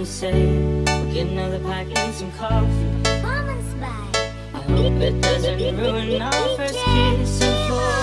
you say we'll get another pack and some coffee. Mama's bad. I hope it doesn't ruin our first kiss.